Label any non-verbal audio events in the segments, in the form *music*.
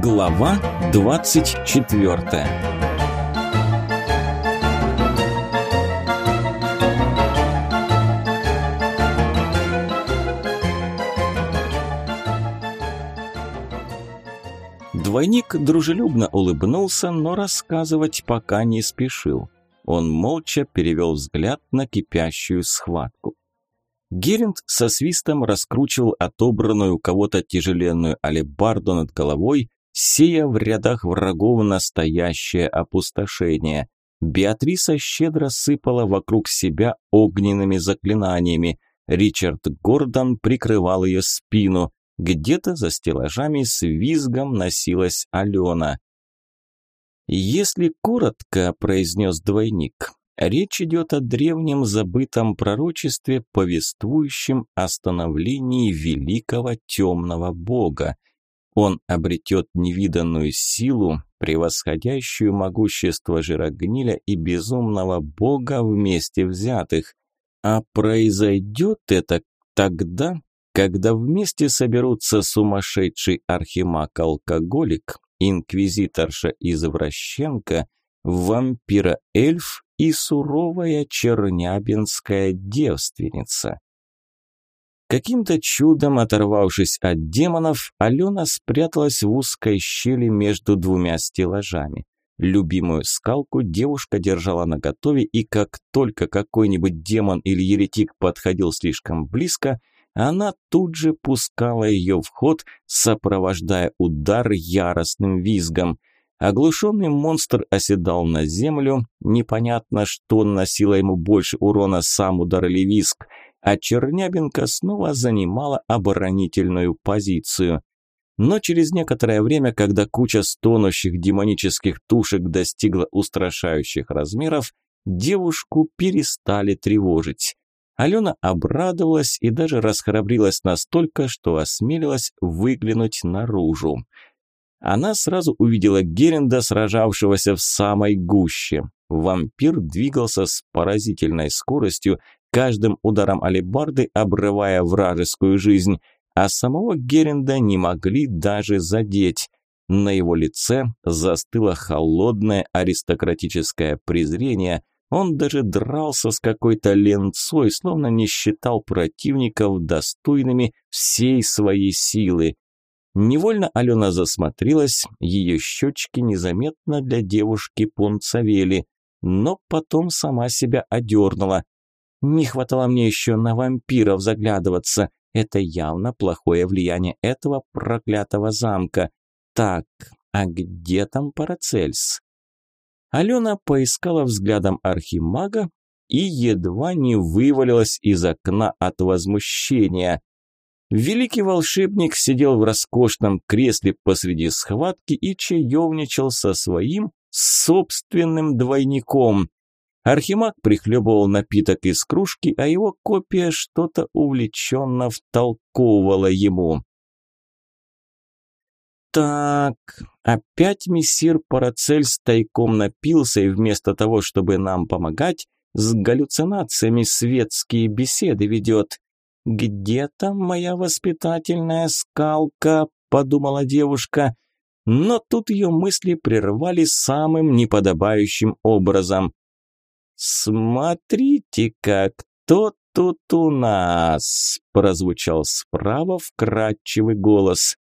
Глава 24 Двойник дружелюбно улыбнулся, но рассказывать пока не спешил. Он молча перевел взгляд на кипящую схватку. Геринд со свистом раскручивал отобранную у кого-то тяжеленную алебарду над головой, сея в рядах врагов настоящее опустошение. Беатриса щедро сыпала вокруг себя огненными заклинаниями. Ричард Гордон прикрывал ее спину. Где-то за стеллажами с визгом носилась Алена. «Если коротко», – произнес двойник, Речь идет о древнем забытом пророчестве, повествующем о становлении великого темного бога. Он обретет невиданную силу, превосходящую могущество жирогниля и безумного бога вместе взятых. А произойдет это тогда, когда вместе соберутся сумасшедший архимаг-алкоголик, инквизиторша-извращенка, вампира-эльф и суровая чернябинская девственница. Каким-то чудом оторвавшись от демонов, Алена спряталась в узкой щели между двумя стеллажами. Любимую скалку девушка держала наготове, и как только какой-нибудь демон или еретик подходил слишком близко, она тут же пускала ее в ход, сопровождая удар яростным визгом. Оглушенный монстр оседал на землю, непонятно, что наносило ему больше урона, сам удар или виск, а Чернябинка снова занимала оборонительную позицию. Но через некоторое время, когда куча стонущих демонических тушек достигла устрашающих размеров, девушку перестали тревожить. Алена обрадовалась и даже расхрабрилась настолько, что осмелилась выглянуть наружу она сразу увидела Геренда, сражавшегося в самой гуще. Вампир двигался с поразительной скоростью, каждым ударом алебарды обрывая вражескую жизнь, а самого Геренда не могли даже задеть. На его лице застыло холодное аристократическое презрение, он даже дрался с какой-то ленцой, словно не считал противников достойными всей своей силы. Невольно Алена засмотрелась, ее щечки незаметно для девушки пунцовели, но потом сама себя одернула. Не хватало мне еще на вампиров заглядываться. Это явно плохое влияние этого проклятого замка. Так, а где там Парацельс? Алена поискала взглядом архимага и едва не вывалилась из окна от возмущения. Великий волшебник сидел в роскошном кресле посреди схватки и чаевничал со своим собственным двойником. Архимаг прихлебывал напиток из кружки, а его копия что-то увлеченно втолковывала ему. Так, опять мессир Парацельс тайком напился и вместо того, чтобы нам помогать, с галлюцинациями светские беседы ведет. «Где там моя воспитательная скалка?» – подумала девушка. Но тут ее мысли прервали самым неподобающим образом. «Смотрите-ка, кто тут у нас?» – прозвучал справа вкрадчивый голос.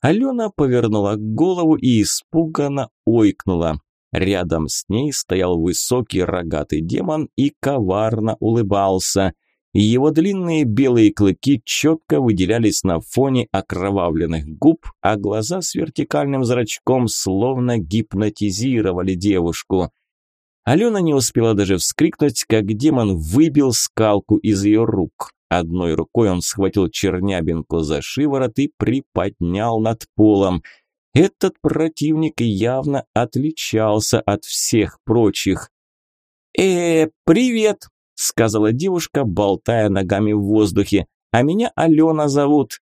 Алена повернула голову и испуганно ойкнула. Рядом с ней стоял высокий рогатый демон и коварно улыбался. Его длинные белые клыки четко выделялись на фоне окровавленных губ, а глаза с вертикальным зрачком словно гипнотизировали девушку. Алена не успела даже вскрикнуть, как демон выбил скалку из ее рук. Одной рукой он схватил чернябинку за шиворот и приподнял над полом. Этот противник явно отличался от всех прочих. «Э, привет!» – сказала девушка, болтая ногами в воздухе. «А меня Алена зовут».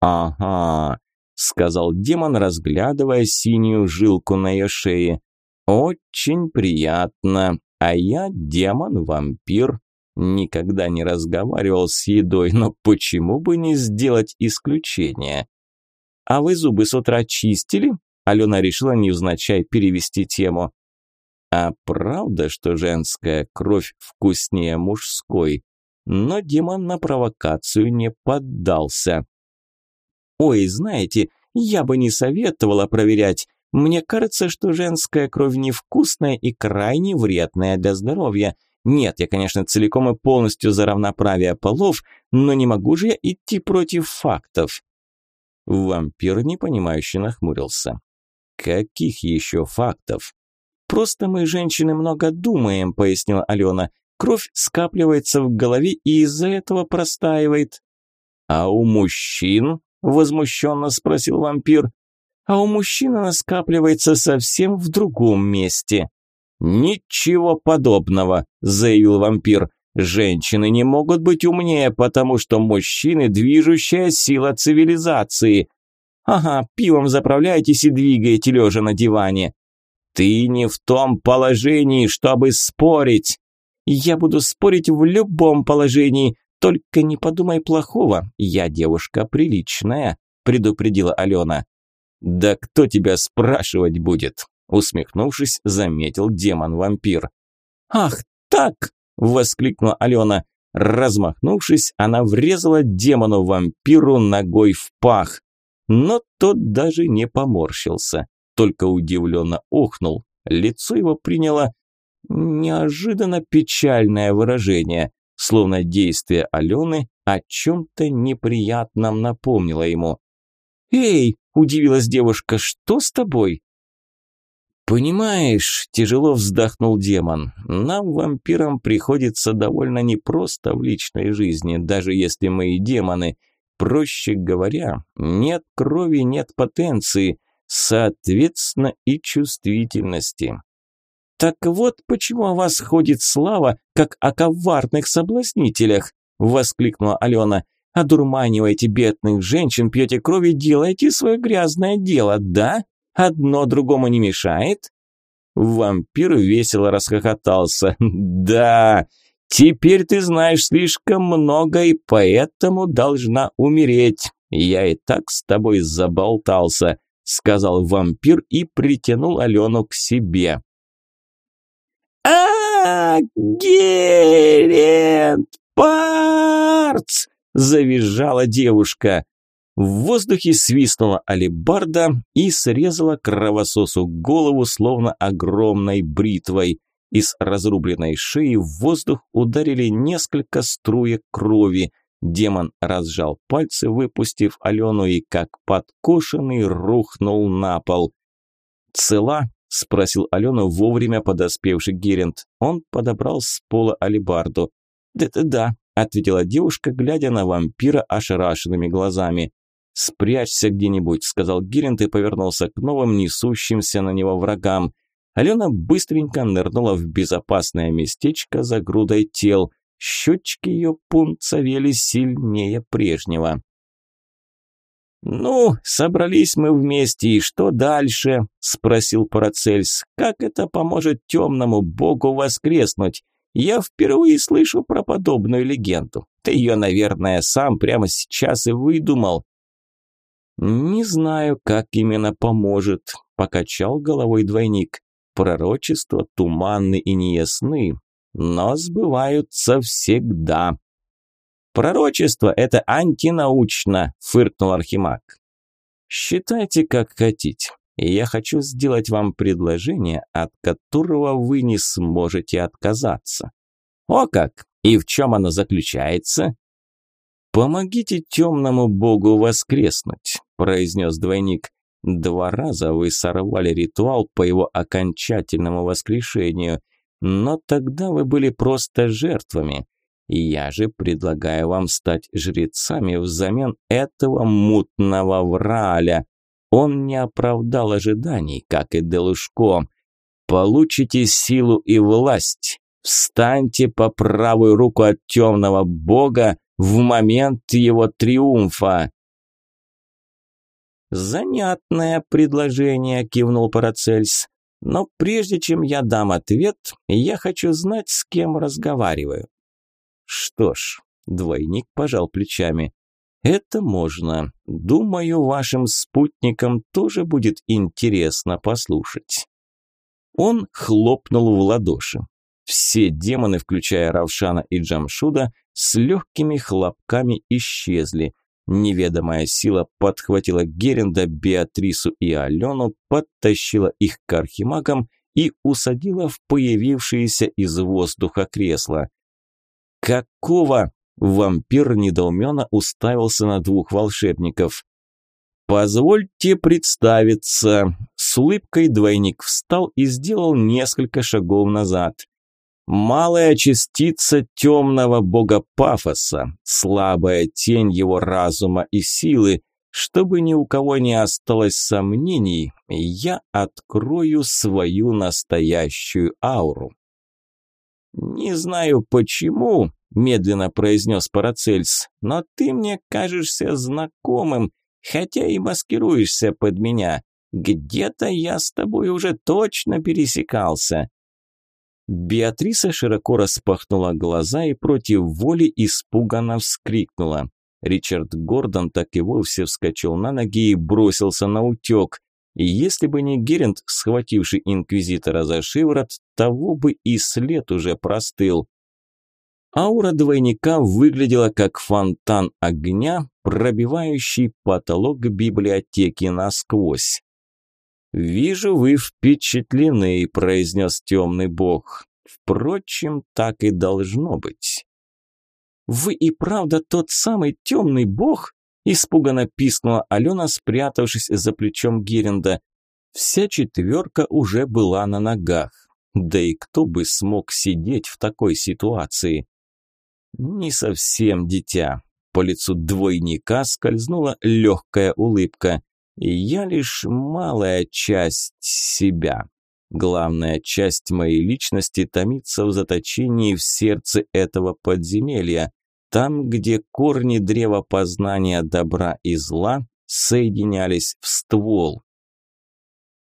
«Ага», – сказал демон, разглядывая синюю жилку на ее шее. «Очень приятно. А я демон-вампир. Никогда не разговаривал с едой, но почему бы не сделать исключение?» а вы зубы с утра чистили?» Алена решила невзначай перевести тему. «А правда, что женская кровь вкуснее мужской?» Но демон на провокацию не поддался. «Ой, знаете, я бы не советовала проверять. Мне кажется, что женская кровь невкусная и крайне вредная для здоровья. Нет, я, конечно, целиком и полностью за равноправие полов, но не могу же я идти против фактов. Вампир непонимающе нахмурился. Каких еще фактов? Просто мы, женщины, много думаем, пояснила Алена. Кровь скапливается в голове и из-за этого простаивает. А у мужчин? Возмущенно спросил вампир а у мужчин она скапливается совсем в другом месте. «Ничего подобного», – заявил вампир. «Женщины не могут быть умнее, потому что мужчины – движущая сила цивилизации». «Ага, пивом заправляетесь и двигаете лежа на диване». «Ты не в том положении, чтобы спорить». «Я буду спорить в любом положении, только не подумай плохого, я девушка приличная», – предупредила Алена. «Да кто тебя спрашивать будет?» Усмехнувшись, заметил демон-вампир. «Ах, так!» – воскликнула Алена. Размахнувшись, она врезала демону-вампиру ногой в пах. Но тот даже не поморщился, только удивленно охнул. Лицо его приняло неожиданно печальное выражение, словно действие Алены о чем-то неприятном напомнило ему. «Эй!» – удивилась девушка. «Что с тобой?» «Понимаешь», – тяжело вздохнул демон, – «нам, вампирам, приходится довольно непросто в личной жизни, даже если мы и демоны. Проще говоря, нет крови, нет потенции, соответственно и чувствительности». «Так вот почему о вас ходит слава, как о коварных соблазнителях», – воскликнула Алена. Одурманиваете бедных женщин, пьете кровь и делаете свое грязное дело, да? Одно другому не мешает?» Вампир весело расхохотался. *laughs* «Да, теперь ты знаешь слишком много и поэтому должна умереть. Я и так с тобой заболтался», сказал вампир и притянул Алену к себе. а, -а, -а Герент! Парц! Завизжала девушка. В воздухе свистнула алебарда и срезала кровососу голову, словно огромной бритвой. Из разрубленной шеи в воздух ударили несколько струек крови. Демон разжал пальцы, выпустив Алену, и как подкошенный рухнул на пол. «Цела?» – спросил Алену вовремя подоспевший Герент. Он подобрал с пола алебарду. «Да-да-да», – ответила девушка, глядя на вампира ошарашенными глазами. «Спрячься где-нибудь», – сказал Гиринд и повернулся к новым несущимся на него врагам. Алена быстренько нырнула в безопасное местечко за грудой тел. Щечки ее пунцовели сильнее прежнего. «Ну, собрались мы вместе, и что дальше?» – спросил Парацельс. «Как это поможет темному богу воскреснуть? Я впервые слышу про подобную легенду. Ты ее, наверное, сам прямо сейчас и выдумал. Не знаю, как именно поможет, покачал головой двойник. Пророчества туманны и неясны, но сбываются всегда. Пророчество – это антинаучно, фыркнул Архимаг. Считайте, как хотите я хочу сделать вам предложение, от которого вы не сможете отказаться. О как! И в чем оно заключается? Помогите темному богу воскреснуть, произнес двойник. Два раза вы сорвали ритуал по его окончательному воскрешению, но тогда вы были просто жертвами. Я же предлагаю вам стать жрецами взамен этого мутного враля. Он не оправдал ожиданий, как и Делушко. Получите силу и власть. Встаньте по правую руку от темного бога в момент его триумфа. «Занятное предложение», – кивнул Парацельс. «Но прежде чем я дам ответ, я хочу знать, с кем разговариваю». «Что ж», – двойник пожал плечами, Это можно. Думаю, вашим спутникам тоже будет интересно послушать. Он хлопнул в ладоши. Все демоны, включая Равшана и Джамшуда, с легкими хлопками исчезли. Неведомая сила подхватила Геренда, Беатрису и Алену, подтащила их к архимагам и усадила в появившееся из воздуха кресло. «Какого?» – вампир недоуменно уставился на двух волшебников. «Позвольте представиться». С улыбкой двойник встал и сделал несколько шагов назад. Малая частица темного бога Пафоса, слабая тень его разума и силы, чтобы ни у кого не осталось сомнений, я открою свою настоящую ауру. «Не знаю почему», – медленно произнес Парацельс, – «но ты мне кажешься знакомым, хотя и маскируешься под меня. Где-то я с тобой уже точно пересекался». Беатриса широко распахнула глаза и против воли испуганно вскрикнула. Ричард Гордон так и вовсе вскочил на ноги и бросился на утек. И если бы не Герент, схвативший инквизитора за шиворот, того бы и след уже простыл. Аура двойника выглядела как фонтан огня, пробивающий потолок библиотеки насквозь. «Вижу, вы впечатлены», – произнес темный бог. «Впрочем, так и должно быть». «Вы и правда тот самый темный бог?» – испуганно пискнула Алена, спрятавшись за плечом Геренда. Вся четверка уже была на ногах. Да и кто бы смог сидеть в такой ситуации? Не совсем дитя. По лицу двойника скользнула легкая улыбка. Я лишь малая часть себя. Главная часть моей личности томится в заточении в сердце этого подземелья, там, где корни древа познания добра и зла соединялись в ствол.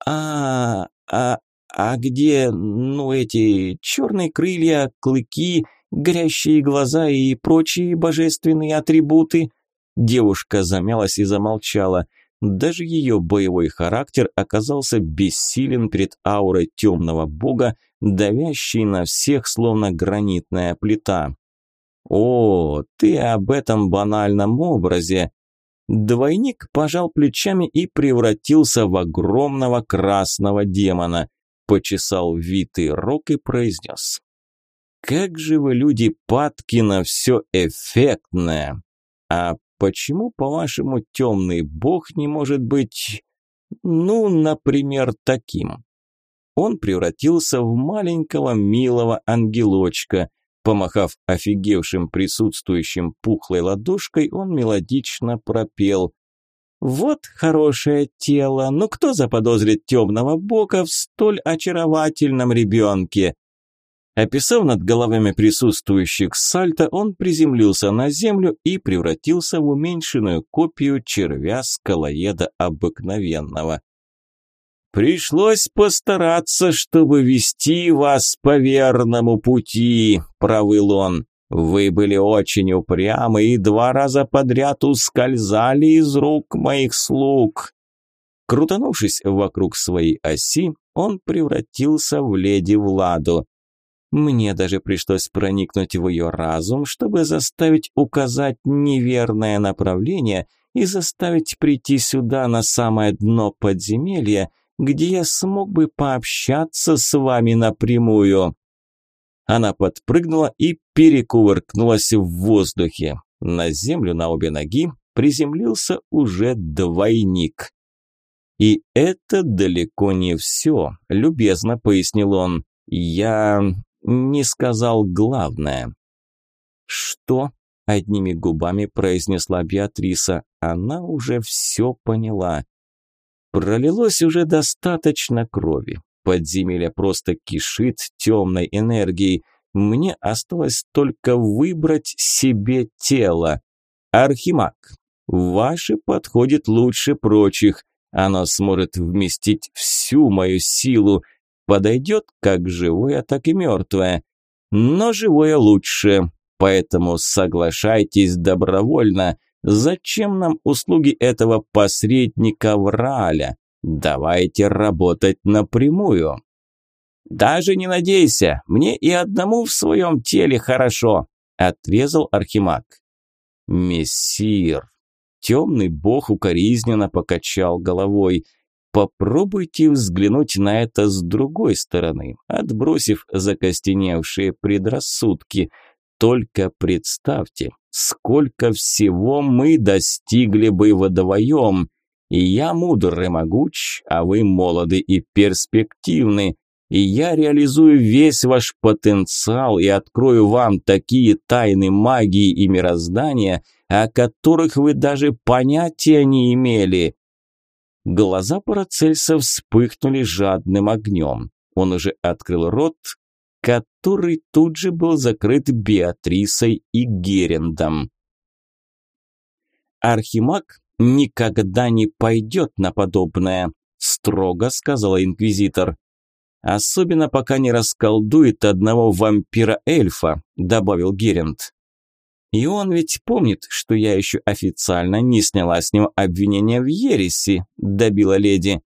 А, а, а где, ну, эти черные крылья, клыки, горящие глаза и прочие божественные атрибуты? Девушка замялась и замолчала. Даже ее боевой характер оказался бессилен перед аурой темного бога, давящей на всех, словно гранитная плита. «О, ты об этом банальном образе!» Двойник пожал плечами и превратился в огромного красного демона, почесал витый рог и произнес. «Как же вы, люди, падки на все эффектное! А Почему, по-вашему, темный бог не может быть, ну, например, таким? Он превратился в маленького милого ангелочка. Помахав офигевшим присутствующим пухлой ладошкой, он мелодично пропел. «Вот хорошее тело, ну кто заподозрит темного бога в столь очаровательном ребенке?» Описав над головами присутствующих сальто, он приземлился на землю и превратился в уменьшенную копию червя-скалоеда обыкновенного. «Пришлось постараться, чтобы вести вас по верному пути», – провыл он. «Вы были очень упрямы и два раза подряд ускользали из рук моих слуг». Крутанувшись вокруг своей оси, он превратился в леди Владу. Мне даже пришлось проникнуть в ее разум, чтобы заставить указать неверное направление и заставить прийти сюда на самое дно подземелья, где я смог бы пообщаться с вами напрямую. Она подпрыгнула и перекувыркнулась в воздухе. На землю на обе ноги приземлился уже двойник. «И это далеко не все», – любезно пояснил он. «Я не сказал главное. «Что?» – одними губами произнесла Беатриса. Она уже все поняла. Пролилось уже достаточно крови. Подземелье просто кишит темной энергией. Мне осталось только выбрать себе тело. Архимаг, ваше подходит лучше прочих. Оно сможет вместить всю мою силу – подойдет как живое, так и мертвое. Но живое лучше, поэтому соглашайтесь добровольно. Зачем нам услуги этого посредника Враля? Давайте работать напрямую. Даже не надейся, мне и одному в своем теле хорошо, отрезал Архимаг. Мессир. Темный бог укоризненно покачал головой. Попробуйте взглянуть на это с другой стороны, отбросив закостеневшие предрассудки. Только представьте, сколько всего мы достигли бы вдвоем. И я мудр и могуч, а вы молоды и перспективны. И я реализую весь ваш потенциал и открою вам такие тайны магии и мироздания, о которых вы даже понятия не имели. Глаза Парацельса вспыхнули жадным огнем. Он уже открыл рот, который тут же был закрыт Беатрисой и Герендом. «Архимаг никогда не пойдет на подобное», – строго сказала инквизитор. «Особенно пока не расколдует одного вампира-эльфа», – добавил Геренд. И он ведь помнит, что я еще официально не сняла с него обвинение в ереси, добила леди.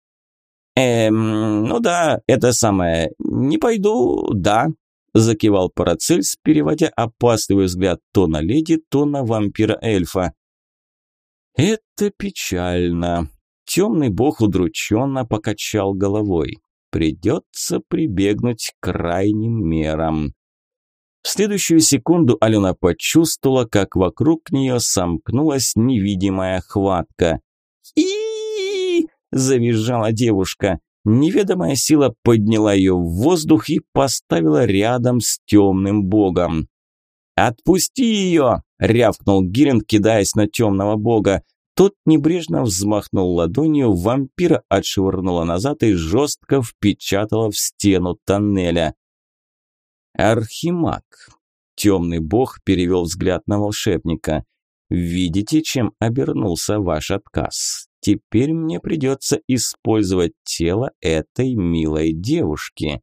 Эм, ну да, это самое, не пойду, да, закивал Парацельс, переводя опасливый взгляд то на леди, то на вампира-эльфа. Это печально. Темный бог удрученно покачал головой. Придется прибегнуть к крайним мерам. Следующую секунду Алена почувствовала, как вокруг нее сомкнулась невидимая хватка. и завизжала девушка. Неведомая сила подняла ее в воздух и поставила рядом с темным богом. «Отпусти ее!» – рявкнул Гирин, кидаясь на темного бога. Тот небрежно взмахнул ладонью, вампира отшвырнула назад и жестко впечатала в стену тоннеля. Архимаг. Темный бог перевел взгляд на волшебника. Видите, чем обернулся ваш отказ? Теперь мне придется использовать тело этой милой девушки.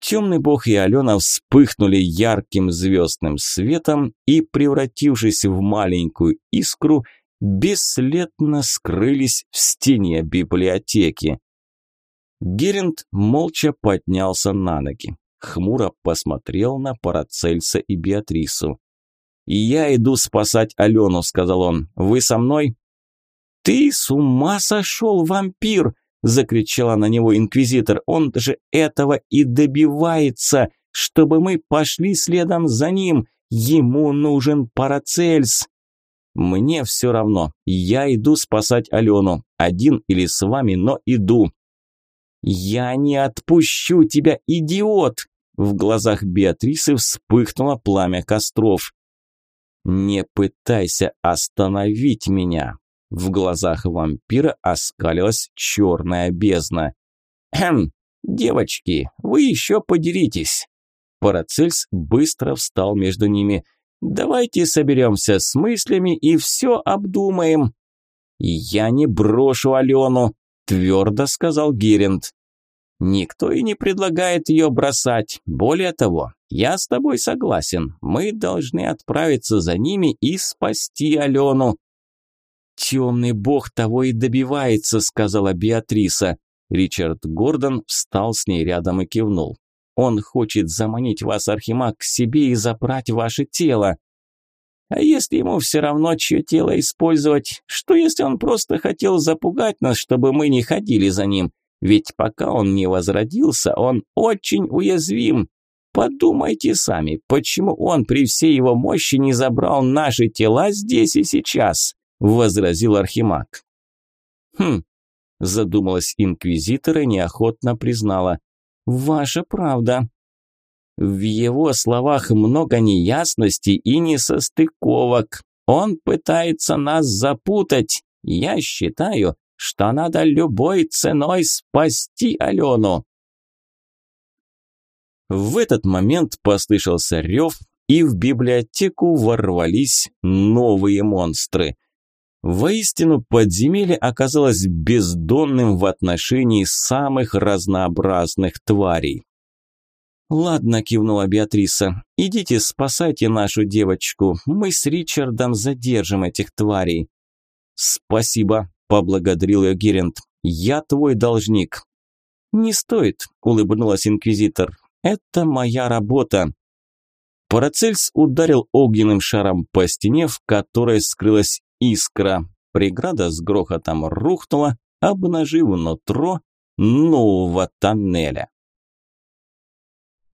Темный бог и Алена вспыхнули ярким звездным светом и, превратившись в маленькую искру, бесследно скрылись в стене библиотеки. Геринд молча поднялся на ноги хмуро посмотрел на Парацельса и Беатрису. «Я иду спасать Алену», – сказал он. «Вы со мной?» «Ты с ума сошел, вампир!» – закричала на него инквизитор. «Он же этого и добивается, чтобы мы пошли следом за ним. Ему нужен Парацельс!» «Мне все равно. Я иду спасать Алену. Один или с вами, но иду. «Я не отпущу тебя, идиот!» В глазах Беатрисы вспыхнуло пламя костров. «Не пытайся остановить меня!» В глазах вампира оскалилась черная бездна. «Хм, девочки, вы еще подеритесь!» Парацельс быстро встал между ними. «Давайте соберемся с мыслями и все обдумаем». «Я не брошу Алену», – твердо сказал Геринд. Никто и не предлагает ее бросать. Более того, я с тобой согласен. Мы должны отправиться за ними и спасти Алену. Темный бог того и добивается, сказала Беатриса. Ричард Гордон встал с ней рядом и кивнул. Он хочет заманить вас, Архимаг, к себе и забрать ваше тело. А если ему все равно чье тело использовать? Что если он просто хотел запугать нас, чтобы мы не ходили за ним? Ведь пока он не возродился, он очень уязвим. Подумайте сами, почему он при всей его мощи не забрал наши тела здесь и сейчас?» – возразил Архимаг. «Хм», – задумалась инквизитор и неохотно признала. «Ваша правда». В его словах много неясностей и несостыковок. Он пытается нас запутать. Я считаю, что надо любой ценой спасти Алену. В этот момент послышался рев, и в библиотеку ворвались новые монстры. Воистину, подземелье оказалось бездонным в отношении самых разнообразных тварей. «Ладно», – кивнула Беатриса, – «идите спасайте нашу девочку, мы с Ричардом задержим этих тварей». «Спасибо», – поблагодарил ее Герент, – «я твой должник». «Не стоит», – улыбнулась инквизитор, – «это моя работа». Парацельс ударил огненным шаром по стене, в которой скрылась искра. Преграда с грохотом рухнула, обнажив нутро нового тоннеля.